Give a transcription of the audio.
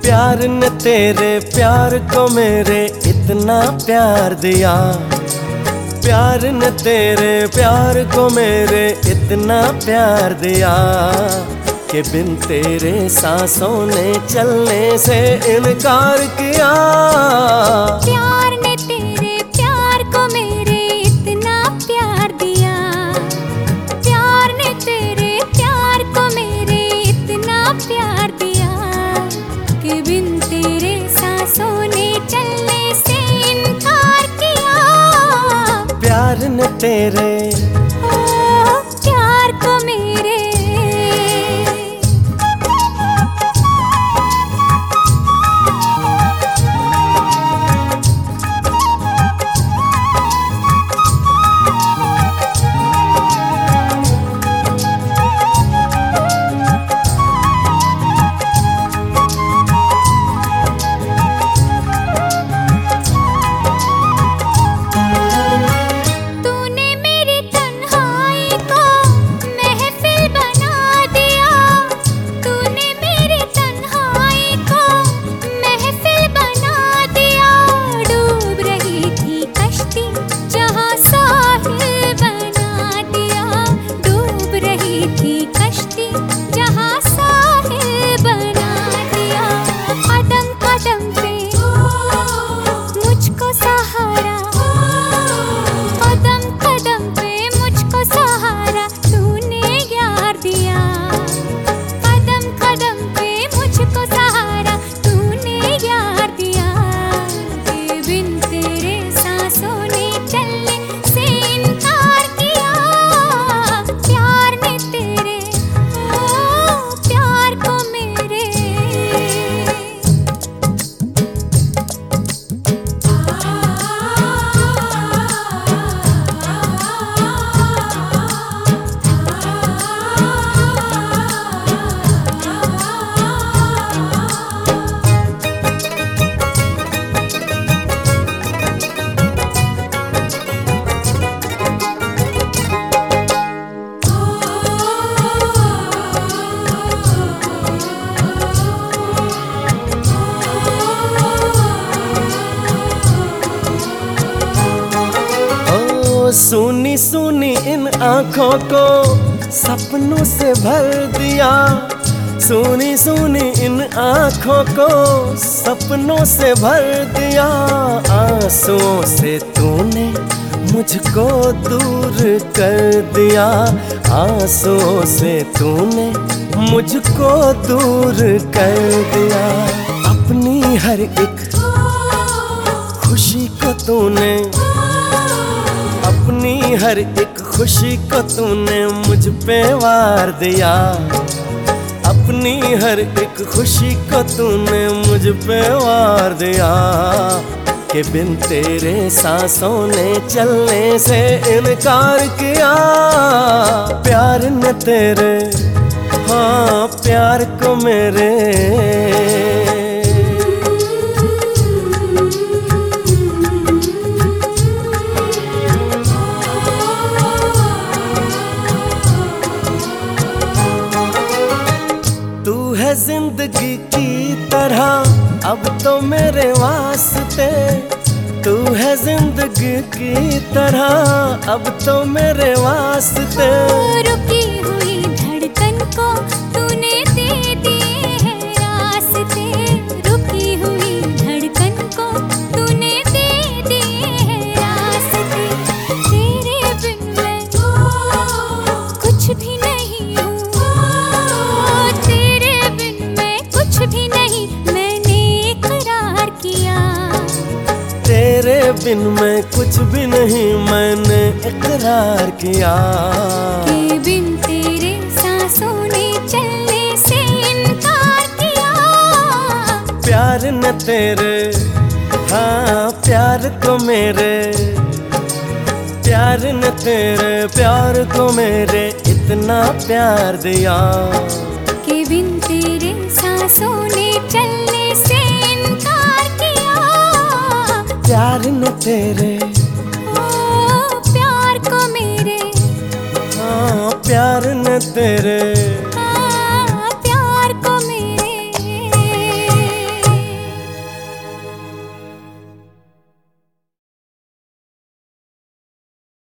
प्यार ने तेरे प्यार को मेरे इतना प्यार दिया। प्यार ने तेरे प्यार को मेरे इतना प्यार दिया कि बिन तेरे सांसों ने चलने से इनकार किया। दिया तेरे चलने से किया। प्यार तेरे सुनी सुनी इन आँखों को सपनों से भर दिया। सुनी सुनी इन आँखों को सपनों से भर दिया। आंसुओं से तूने मुझको दूर कर दिया। आंसुओं से तूने मुझको दूर कर दिया। अपनी हर एक खुशी को तूने अपनी हर एक खुशी को तूने मुझ पे वार दिया। अपनी हर एक खुशी को तूने मुझ पे वार दिया कि बिन तेरे सांसों ने चलने से इनकार किया। प्यार न तेरे हाँ प्यार को मेरे। है ज़िंदगी की तरह, अब तो मेरे वास्ते तू है ज़िंदगी की तरह, अब तो मेरे वास्ते। बिन मैं कुछ भी नहीं मैंने इकरार किया। कि बिन तेरे सांसों ने चलने से इनकार किया। प्यार न तेरे हाँ प्यार को मेरे। प्यार न तेरे प्यार को मेरे इतना प्यार दिया। प्यार न तेरे। ओ प्यार को मेरे। हाँ प्यार न तेरे।